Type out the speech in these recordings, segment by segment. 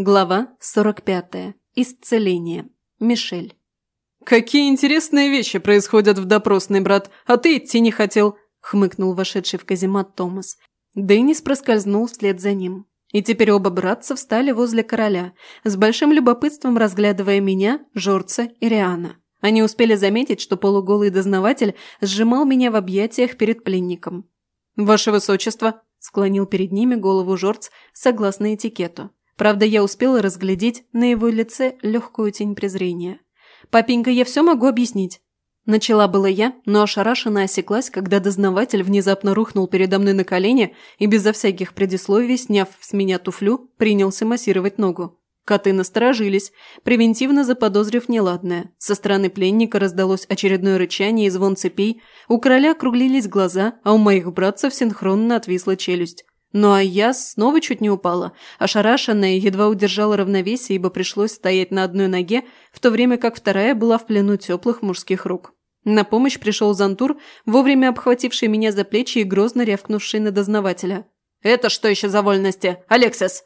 Глава 45. Исцеление. Мишель. «Какие интересные вещи происходят в допросной, брат, а ты идти не хотел», – хмыкнул вошедший в каземат Томас. Деннис проскользнул вслед за ним. И теперь оба братца встали возле короля, с большим любопытством разглядывая меня, Жорца и Риана. Они успели заметить, что полуголый дознаватель сжимал меня в объятиях перед пленником. «Ваше высочество», – склонил перед ними голову Жорц согласно этикету. Правда, я успела разглядеть на его лице легкую тень презрения. «Папенька, я все могу объяснить». Начала была я, но ошарашенно осеклась, когда дознаватель внезапно рухнул передо мной на колени и безо всяких предисловий, сняв с меня туфлю, принялся массировать ногу. Коты насторожились, превентивно заподозрив неладное. Со стороны пленника раздалось очередное рычание и звон цепей, у короля округлились глаза, а у моих братцев синхронно отвисла челюсть. Ну а я снова чуть не упала, ошарашенная едва удержала равновесие, ибо пришлось стоять на одной ноге, в то время как вторая была в плену теплых мужских рук. На помощь пришел Зантур, вовремя обхвативший меня за плечи и грозно рявкнувший на дознавателя. «Это что еще за вольности? Алексис!»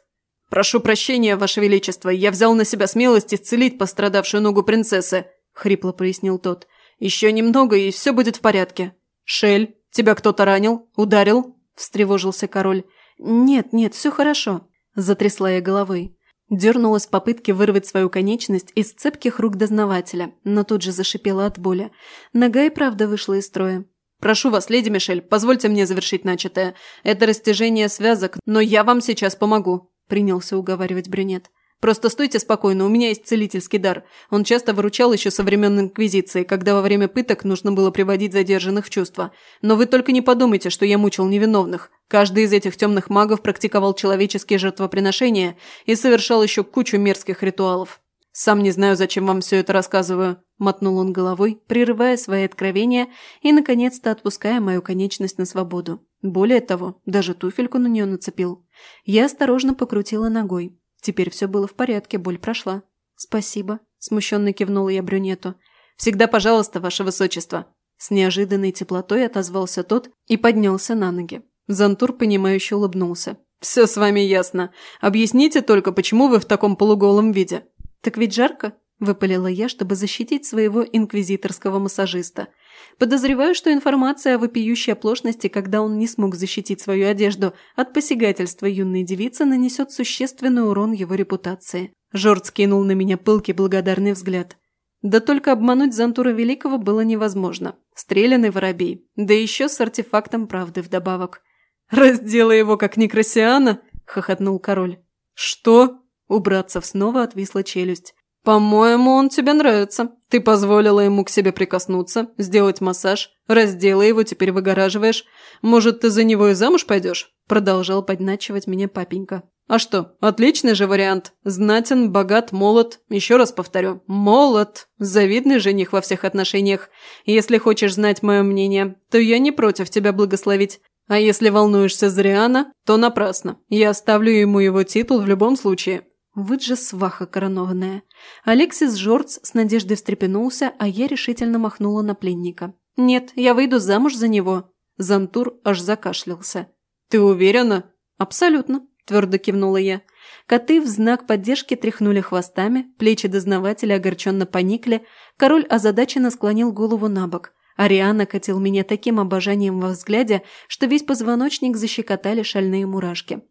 «Прошу прощения, Ваше Величество, я взял на себя смелость исцелить пострадавшую ногу принцессы», – хрипло пояснил тот. «Еще немного, и все будет в порядке». «Шель, тебя кто-то ранил? Ударил?» – встревожился король. «Нет, нет, все хорошо», – затрясла я головой. Дернулась в попытке вырвать свою конечность из цепких рук дознавателя, но тут же зашипела от боли. Нога и правда вышла из строя. «Прошу вас, леди Мишель, позвольте мне завершить начатое. Это растяжение связок, но я вам сейчас помогу», – принялся уговаривать брюнет. Просто стойте спокойно, у меня есть целительский дар. Он часто выручал еще со времен Инквизиции, когда во время пыток нужно было приводить задержанных в чувство. Но вы только не подумайте, что я мучил невиновных. Каждый из этих темных магов практиковал человеческие жертвоприношения и совершал еще кучу мерзких ритуалов. «Сам не знаю, зачем вам все это рассказываю», – мотнул он головой, прерывая свои откровения и, наконец-то, отпуская мою конечность на свободу. Более того, даже туфельку на нее нацепил. Я осторожно покрутила ногой. Теперь все было в порядке, боль прошла. «Спасибо», – смущенно кивнула я брюнету. «Всегда пожалуйста, ваше высочество». С неожиданной теплотой отозвался тот и поднялся на ноги. Зантур, понимающе улыбнулся. «Все с вами ясно. Объясните только, почему вы в таком полуголом виде?» «Так ведь жарко?» – выпалила я, чтобы защитить своего инквизиторского массажиста – Подозреваю, что информация о вопиющей оплошности, когда он не смог защитить свою одежду от посягательства юной девицы, нанесет существенный урон его репутации. Жорд скинул на меня пылкий благодарный взгляд. Да только обмануть Зантура Великого было невозможно. Стрелянный воробей, да еще с артефактом правды вдобавок. «Разделай его, как Некрасиана!» – хохотнул король. «Что?» – у братцев снова отвисла челюсть. «По-моему, он тебе нравится. Ты позволила ему к себе прикоснуться, сделать массаж, раздела его, теперь выгораживаешь. Может, ты за него и замуж пойдешь?» Продолжал подначивать меня папенька. «А что, отличный же вариант. Знатен, богат, молод. Еще раз повторю, молод. Завидный жених во всех отношениях. Если хочешь знать мое мнение, то я не против тебя благословить. А если волнуешься за Риана, то напрасно. Я оставлю ему его титул в любом случае. Вот же сваха коронованная. Алексис Жорц с надеждой встрепенулся, а я решительно махнула на пленника. «Нет, я выйду замуж за него». Зантур аж закашлялся. «Ты уверена?» «Абсолютно», – твердо кивнула я. Коты в знак поддержки тряхнули хвостами, плечи дознавателя огорченно поникли, король озадаченно склонил голову на бок. Ариана катил меня таким обожанием во взгляде, что весь позвоночник защекотали шальные мурашки.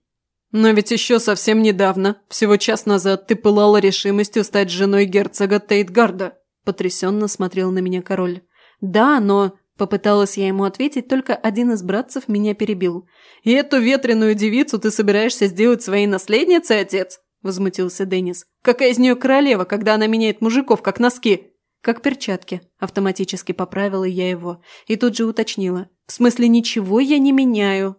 «Но ведь еще совсем недавно, всего час назад, ты пылала решимостью стать женой герцога Тейтгарда», – потрясенно смотрел на меня король. «Да, но...» – попыталась я ему ответить, только один из братцев меня перебил. «И эту ветреную девицу ты собираешься сделать своей наследницей, отец?» – возмутился Деннис. «Какая из нее королева, когда она меняет мужиков, как носки?» «Как перчатки», – автоматически поправила я его. И тут же уточнила. «В смысле, ничего я не меняю.